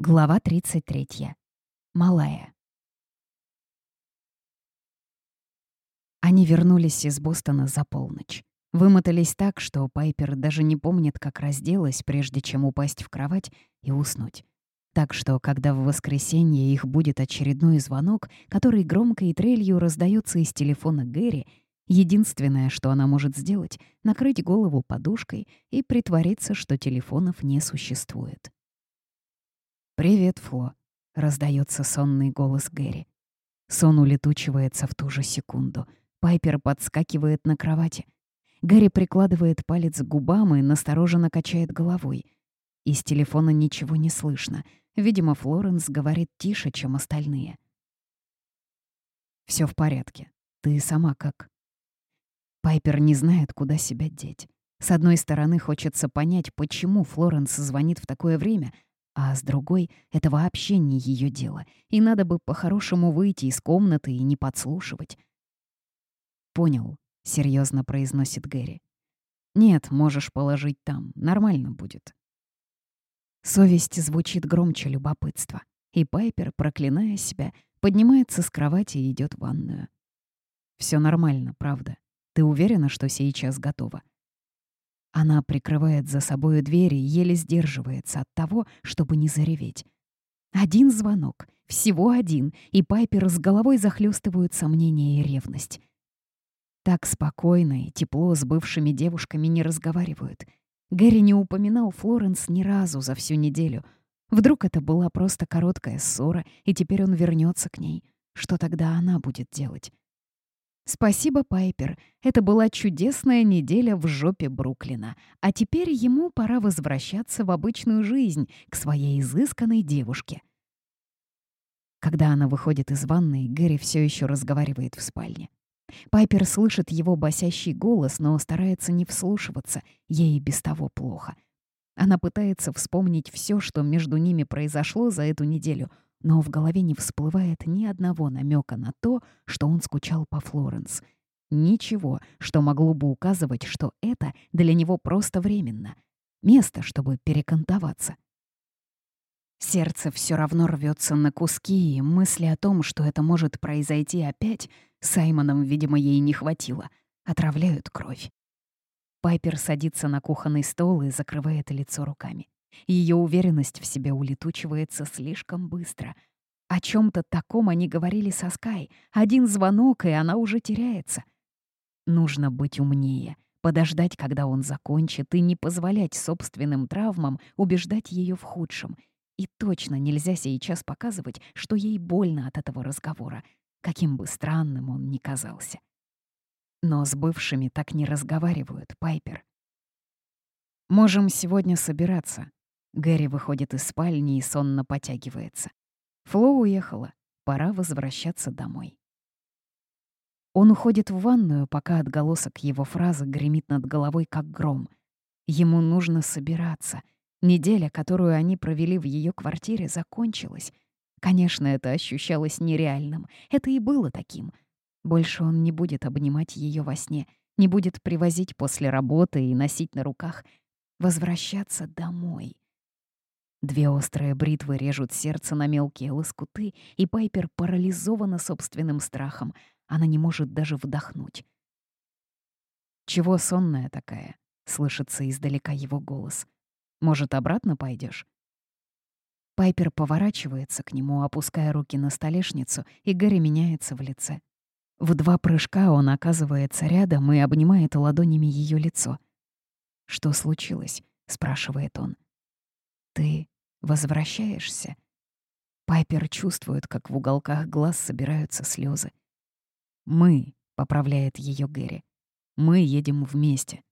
Глава 33. Малая. Они вернулись из Бостона за полночь. Вымотались так, что Пайпер даже не помнит, как разделась, прежде чем упасть в кровать и уснуть. Так что, когда в воскресенье их будет очередной звонок, который громко и трелью раздается из телефона Гэри, единственное, что она может сделать — накрыть голову подушкой и притвориться, что телефонов не существует. «Привет, Фло», — раздается сонный голос Гэри. Сон улетучивается в ту же секунду. Пайпер подскакивает на кровати. Гэри прикладывает палец к губам и настороженно качает головой. Из телефона ничего не слышно. Видимо, Флоренс говорит тише, чем остальные. Все в порядке. Ты сама как?» Пайпер не знает, куда себя деть. С одной стороны, хочется понять, почему Флоренс звонит в такое время — а с другой — это вообще не ее дело, и надо бы по-хорошему выйти из комнаты и не подслушивать. «Понял», — серьезно произносит Гэри. «Нет, можешь положить там, нормально будет». Совесть звучит громче любопытства, и Пайпер, проклиная себя, поднимается с кровати и идет в ванную. Все нормально, правда. Ты уверена, что сейчас готова?» Она прикрывает за собою дверь и еле сдерживается от того, чтобы не зареветь. Один звонок, всего один, и Пайпер с головой захлестывают сомнения и ревность. Так спокойно и тепло с бывшими девушками не разговаривают. Гэри не упоминал Флоренс ни разу за всю неделю. Вдруг это была просто короткая ссора, и теперь он вернется к ней. Что тогда она будет делать? Спасибо, Пайпер. Это была чудесная неделя в жопе Бруклина. А теперь ему пора возвращаться в обычную жизнь, к своей изысканной девушке. Когда она выходит из ванной, Гэри все еще разговаривает в спальне. Пайпер слышит его басящий голос, но старается не вслушиваться, ей без того плохо. Она пытается вспомнить все, что между ними произошло за эту неделю — но в голове не всплывает ни одного намека на то, что он скучал по Флоренс. Ничего, что могло бы указывать, что это для него просто временно. Место, чтобы перекантоваться. Сердце все равно рвется на куски, и мысли о том, что это может произойти опять, Саймоном, видимо, ей не хватило, отравляют кровь. Пайпер садится на кухонный стол и закрывает лицо руками. Ее уверенность в себе улетучивается слишком быстро. О чем то таком они говорили со Скай. Один звонок, и она уже теряется. Нужно быть умнее, подождать, когда он закончит, и не позволять собственным травмам убеждать ее в худшем. И точно нельзя сейчас показывать, что ей больно от этого разговора, каким бы странным он ни казался. Но с бывшими так не разговаривают, Пайпер. «Можем сегодня собираться», Гэри выходит из спальни и сонно потягивается. Фло уехала. Пора возвращаться домой. Он уходит в ванную, пока отголосок его фразы гремит над головой, как гром. Ему нужно собираться. Неделя, которую они провели в ее квартире, закончилась. Конечно, это ощущалось нереальным. Это и было таким. Больше он не будет обнимать ее во сне, не будет привозить после работы и носить на руках. Возвращаться домой. Две острые бритвы режут сердце на мелкие лоскуты, и Пайпер парализована собственным страхом. Она не может даже вдохнуть. «Чего сонная такая?» — слышится издалека его голос. «Может, обратно пойдешь? Пайпер поворачивается к нему, опуская руки на столешницу, и Гэри меняется в лице. В два прыжка он оказывается рядом и обнимает ладонями ее лицо. «Что случилось?» — спрашивает он. «Ты возвращаешься?» Пайпер чувствует, как в уголках глаз собираются слезы. «Мы», — поправляет ее Гэри, — «мы едем вместе».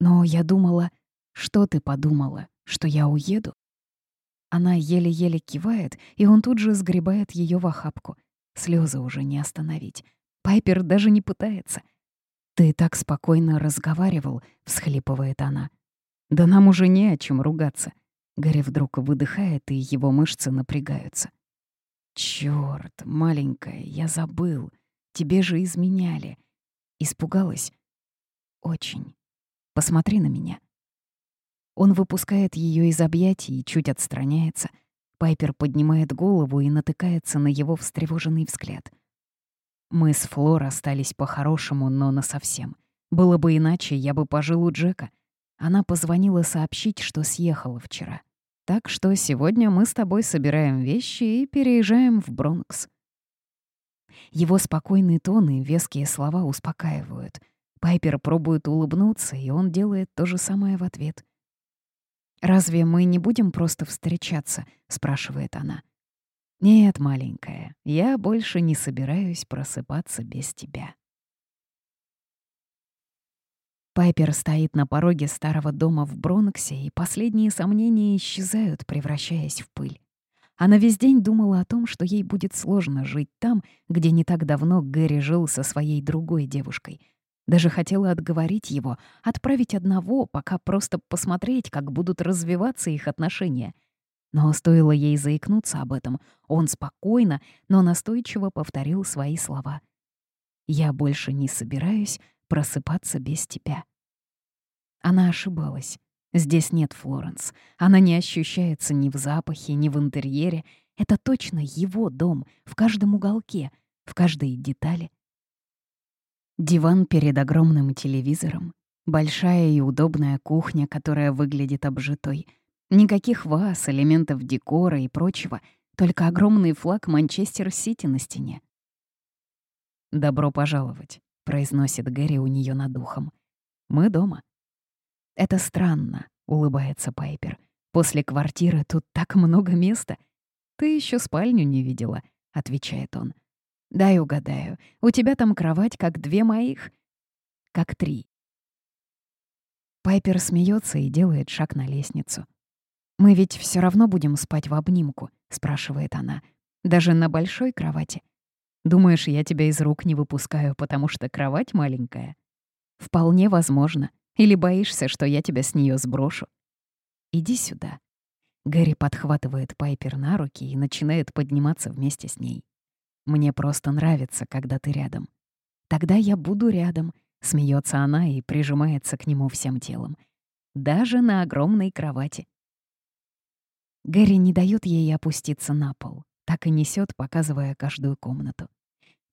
«Но я думала...» «Что ты подумала? Что я уеду?» Она еле-еле кивает, и он тут же сгребает ее в охапку. Слезы уже не остановить. Пайпер даже не пытается. «Ты так спокойно разговаривал», — всхлипывает она. «Да нам уже не о чем ругаться. Гарри вдруг выдыхает, и его мышцы напрягаются. «Чёрт, маленькая, я забыл. Тебе же изменяли». Испугалась? «Очень. Посмотри на меня». Он выпускает ее из объятий и чуть отстраняется. Пайпер поднимает голову и натыкается на его встревоженный взгляд. Мы с Флор остались по-хорошему, но насовсем. Было бы иначе, я бы пожил у Джека. Она позвонила сообщить, что съехала вчера. Так что сегодня мы с тобой собираем вещи и переезжаем в Бронкс. Его спокойный тон и веские слова успокаивают. Пайпер пробует улыбнуться, и он делает то же самое в ответ. «Разве мы не будем просто встречаться?» — спрашивает она. «Нет, маленькая, я больше не собираюсь просыпаться без тебя». Пайпер стоит на пороге старого дома в Бронксе, и последние сомнения исчезают, превращаясь в пыль. Она весь день думала о том, что ей будет сложно жить там, где не так давно Гэри жил со своей другой девушкой — даже хотела отговорить его, отправить одного, пока просто посмотреть, как будут развиваться их отношения. Но стоило ей заикнуться об этом, он спокойно, но настойчиво повторил свои слова. «Я больше не собираюсь просыпаться без тебя». Она ошибалась. Здесь нет Флоренс. Она не ощущается ни в запахе, ни в интерьере. Это точно его дом, в каждом уголке, в каждой детали. Диван перед огромным телевизором, большая и удобная кухня, которая выглядит обжитой. Никаких ваз, элементов декора и прочего, только огромный флаг Манчестер-Сити на стене. «Добро пожаловать», — произносит Гэри у нее над ухом. «Мы дома». «Это странно», — улыбается Пайпер. «После квартиры тут так много места. Ты еще спальню не видела», — отвечает он. Дай угадаю, у тебя там кровать как две моих? Как три. Пайпер смеется и делает шаг на лестницу. «Мы ведь все равно будем спать в обнимку», — спрашивает она. «Даже на большой кровати. Думаешь, я тебя из рук не выпускаю, потому что кровать маленькая? Вполне возможно. Или боишься, что я тебя с нее сброшу? Иди сюда». Гэри подхватывает Пайпер на руки и начинает подниматься вместе с ней. Мне просто нравится, когда ты рядом. Тогда я буду рядом, смеется она и прижимается к нему всем телом. Даже на огромной кровати. Гэри не дает ей опуститься на пол, так и несет, показывая каждую комнату.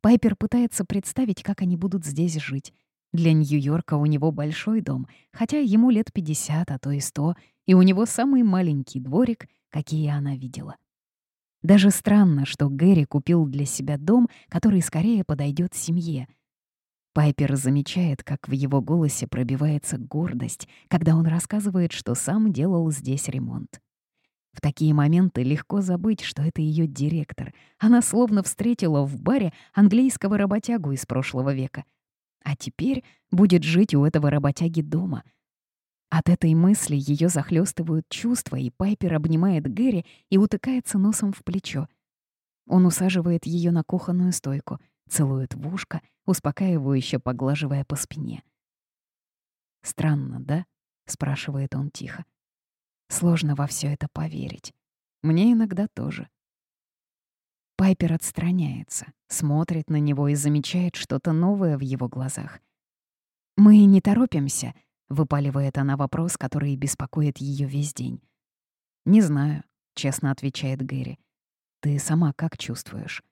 Пайпер пытается представить, как они будут здесь жить. Для Нью-Йорка у него большой дом, хотя ему лет 50, а то и 100, и у него самый маленький дворик, какие она видела. Даже странно, что Гэри купил для себя дом, который скорее подойдет семье. Пайпер замечает, как в его голосе пробивается гордость, когда он рассказывает, что сам делал здесь ремонт. В такие моменты легко забыть, что это ее директор. Она словно встретила в баре английского работягу из прошлого века. А теперь будет жить у этого работяги дома — от этой мысли ее захлестывают чувства, и Пайпер обнимает Гэри и утыкается носом в плечо. Он усаживает ее на кухонную стойку, целует в ушко, успокаивающе поглаживая по спине. «Странно, да?» — спрашивает он тихо. «Сложно во все это поверить. Мне иногда тоже». Пайпер отстраняется, смотрит на него и замечает что-то новое в его глазах. «Мы не торопимся», — выпаливает она вопрос, который беспокоит ее весь день. «Не знаю», — честно отвечает Гэри. «Ты сама как чувствуешь?»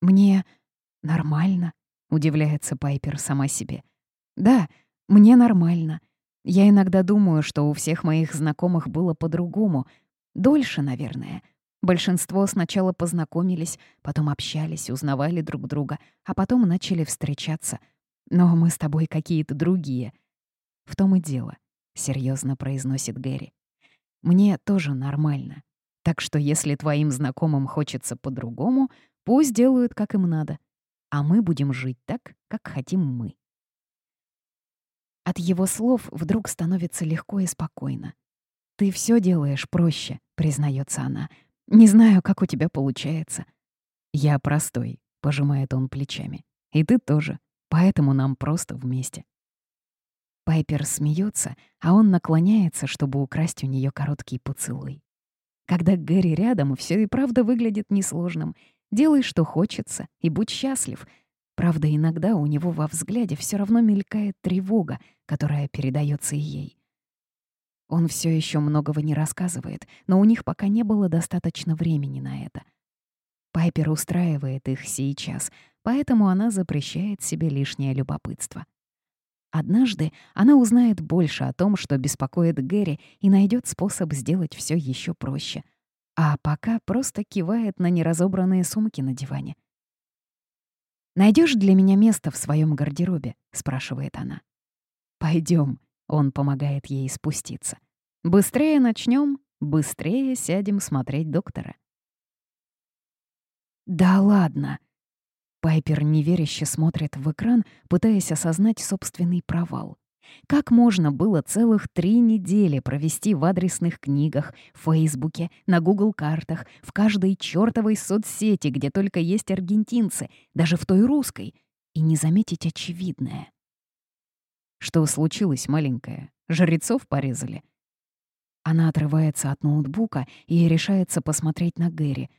«Мне нормально», — удивляется Пайпер сама себе. «Да, мне нормально. Я иногда думаю, что у всех моих знакомых было по-другому. Дольше, наверное. Большинство сначала познакомились, потом общались, узнавали друг друга, а потом начали встречаться. Но мы с тобой какие-то другие. В том и дело, серьезно произносит Гэри. Мне тоже нормально. Так что если твоим знакомым хочется по-другому, пусть делают, как им надо. А мы будем жить так, как хотим мы. От его слов вдруг становится легко и спокойно. «Ты все делаешь проще», — признается она. «Не знаю, как у тебя получается». «Я простой», — пожимает он плечами. «И ты тоже. Поэтому нам просто вместе». Пайпер смеется, а он наклоняется, чтобы украсть у нее короткий поцелуй. Когда Гэри рядом, все и правда выглядит несложным. Делай, что хочется, и будь счастлив. Правда, иногда у него во взгляде все равно мелькает тревога, которая передается ей. Он все еще многого не рассказывает, но у них пока не было достаточно времени на это. Пайпер устраивает их сейчас, поэтому она запрещает себе лишнее любопытство. Однажды она узнает больше о том, что беспокоит Гэри, и найдет способ сделать все еще проще. А пока просто кивает на неразобранные сумки на диване. Найдешь для меня место в своем гардеробе?» — спрашивает она. Пойдем, он помогает ей спуститься. Быстрее начнем, быстрее сядем смотреть доктора. Да ладно. Пайпер неверяще смотрит в экран, пытаясь осознать собственный провал. Как можно было целых три недели провести в адресных книгах, в Фейсбуке, на Google картах, в каждой чёртовой соцсети, где только есть аргентинцы, даже в той русской, и не заметить очевидное? Что случилось, маленькая? Жрецов порезали?» Она отрывается от ноутбука и решается посмотреть на Гэри.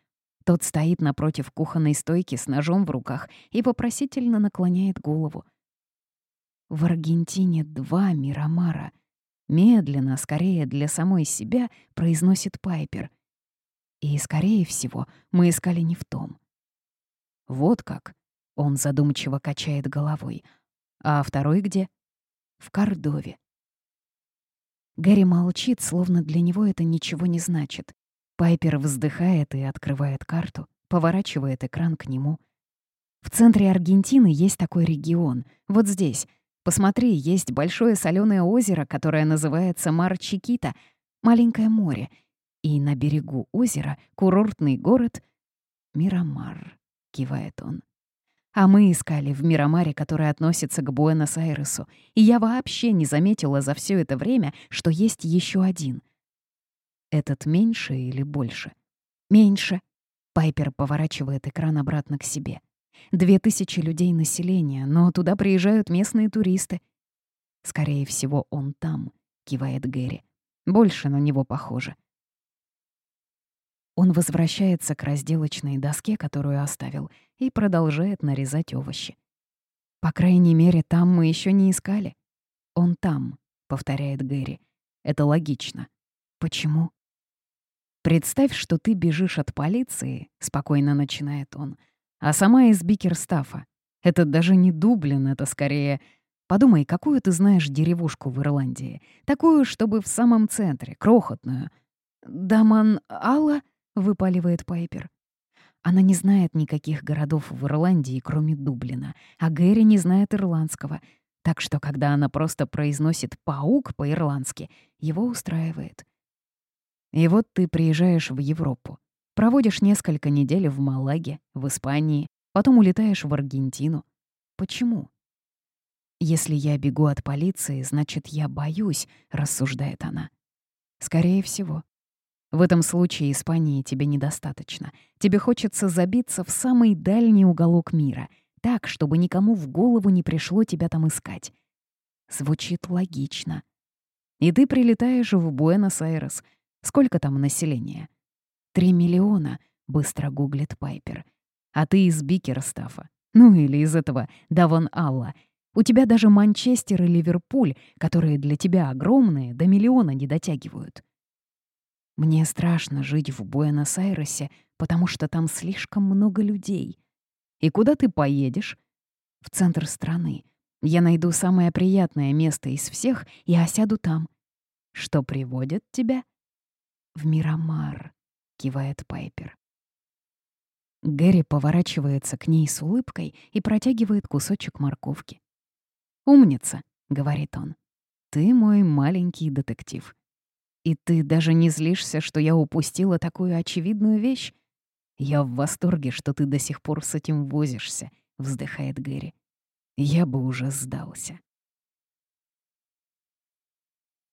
Тот стоит напротив кухонной стойки с ножом в руках и вопросительно наклоняет голову. В Аргентине два Мирамара. Медленно, скорее для самой себя, произносит Пайпер. И, скорее всего, мы искали не в том. Вот как. Он задумчиво качает головой. А второй где? в Кордове. Гэри молчит, словно для него это ничего не значит. Пайпер вздыхает и открывает карту, поворачивает экран к нему. В центре Аргентины есть такой регион. Вот здесь. Посмотри, есть большое соленое озеро, которое называется Мар-Чикита, маленькое море. И на берегу озера курортный город Мирамар, кивает он. А мы искали в Мирамаре, который относится к Буэнос-Айресу, и я вообще не заметила за все это время, что есть еще один. Этот меньше или больше? Меньше. Пайпер поворачивает экран обратно к себе. Две тысячи людей населения, но туда приезжают местные туристы. Скорее всего, он там, кивает Гэри. Больше на него похоже. Он возвращается к разделочной доске, которую оставил, и продолжает нарезать овощи. «По крайней мере, там мы еще не искали». «Он там», — повторяет Гэри. «Это логично». «Почему?» «Представь, что ты бежишь от полиции», — спокойно начинает он, «а сама из Бикерстафа. Это даже не Дублин, это скорее... Подумай, какую ты знаешь деревушку в Ирландии? Такую, чтобы в самом центре, крохотную. Даман Алла?» — выпаливает Пайпер. Она не знает никаких городов в Ирландии, кроме Дублина, а Гэри не знает ирландского, так что когда она просто произносит «паук» по-ирландски, его устраивает. И вот ты приезжаешь в Европу, проводишь несколько недель в Малаге, в Испании, потом улетаешь в Аргентину. Почему? «Если я бегу от полиции, значит, я боюсь», — рассуждает она. «Скорее всего. В этом случае Испании тебе недостаточно. Тебе хочется забиться в самый дальний уголок мира, так, чтобы никому в голову не пришло тебя там искать. Звучит логично. И ты прилетаешь в Буэнос-Айрес. Сколько там населения? Три миллиона, быстро гуглит Пайпер. А ты из Бикерстафа. Ну или из этого Даван Алла. У тебя даже Манчестер и Ливерпуль, которые для тебя огромные, до миллиона не дотягивают. Мне страшно жить в Буэнос-Айресе, потому что там слишком много людей. И куда ты поедешь? В центр страны. Я найду самое приятное место из всех и осяду там. Что приводит тебя? В Мирамар, кивает Пайпер. Гэри поворачивается к ней с улыбкой и протягивает кусочек морковки. «Умница», — говорит он. «Ты мой маленький детектив. И ты даже не злишься, что я упустила такую очевидную вещь? Я в восторге, что ты до сих пор с этим возишься, вздыхает Гэри. Я бы уже сдался.